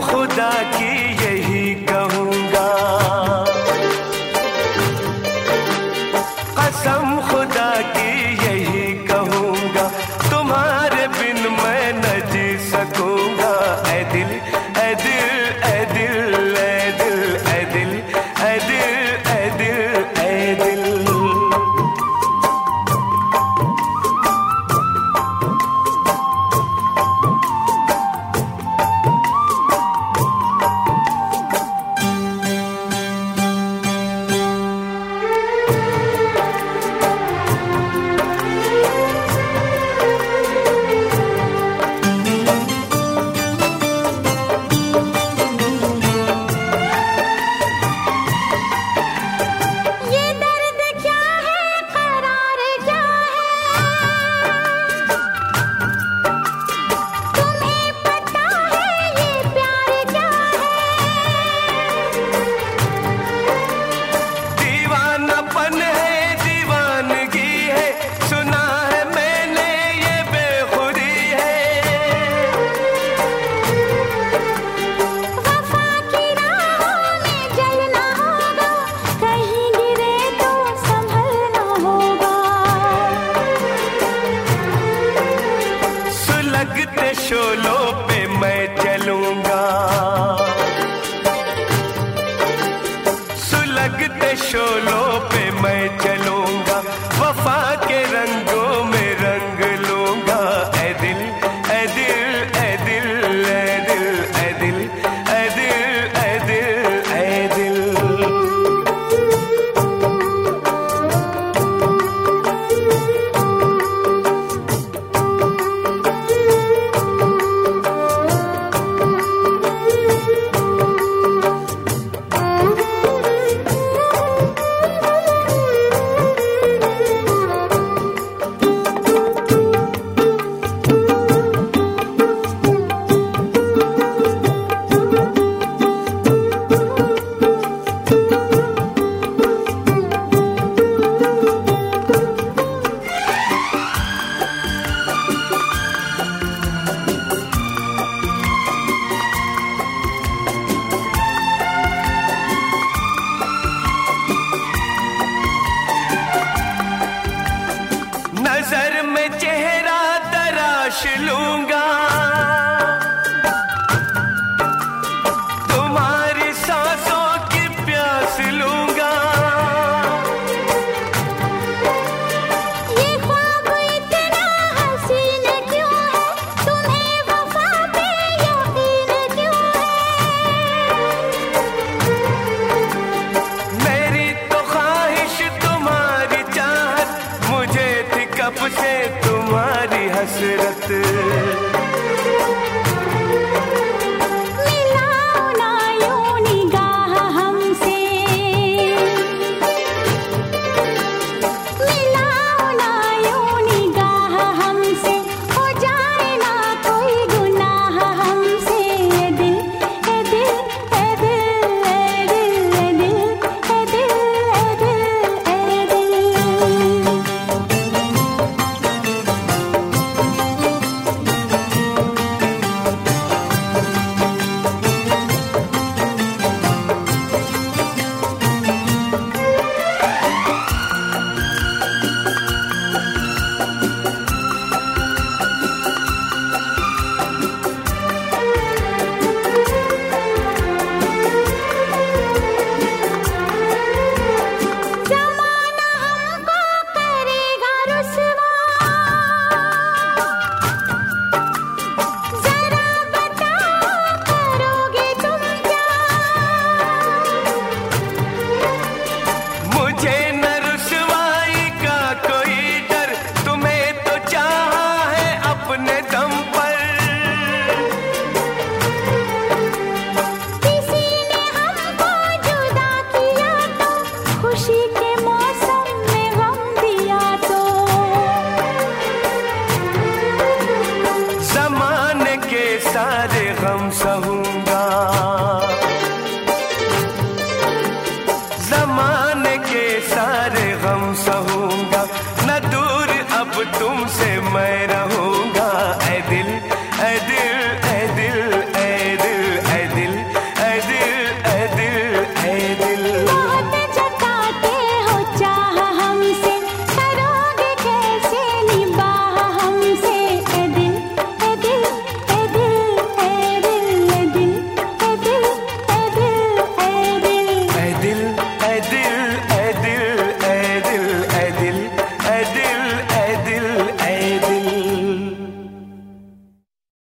खुदा की यही कहूँगा। कसम खुदा की यही कहूँगा, तुम्हारे बिन मैं न जी सकूँगा। ऐ दिल ऐ दिल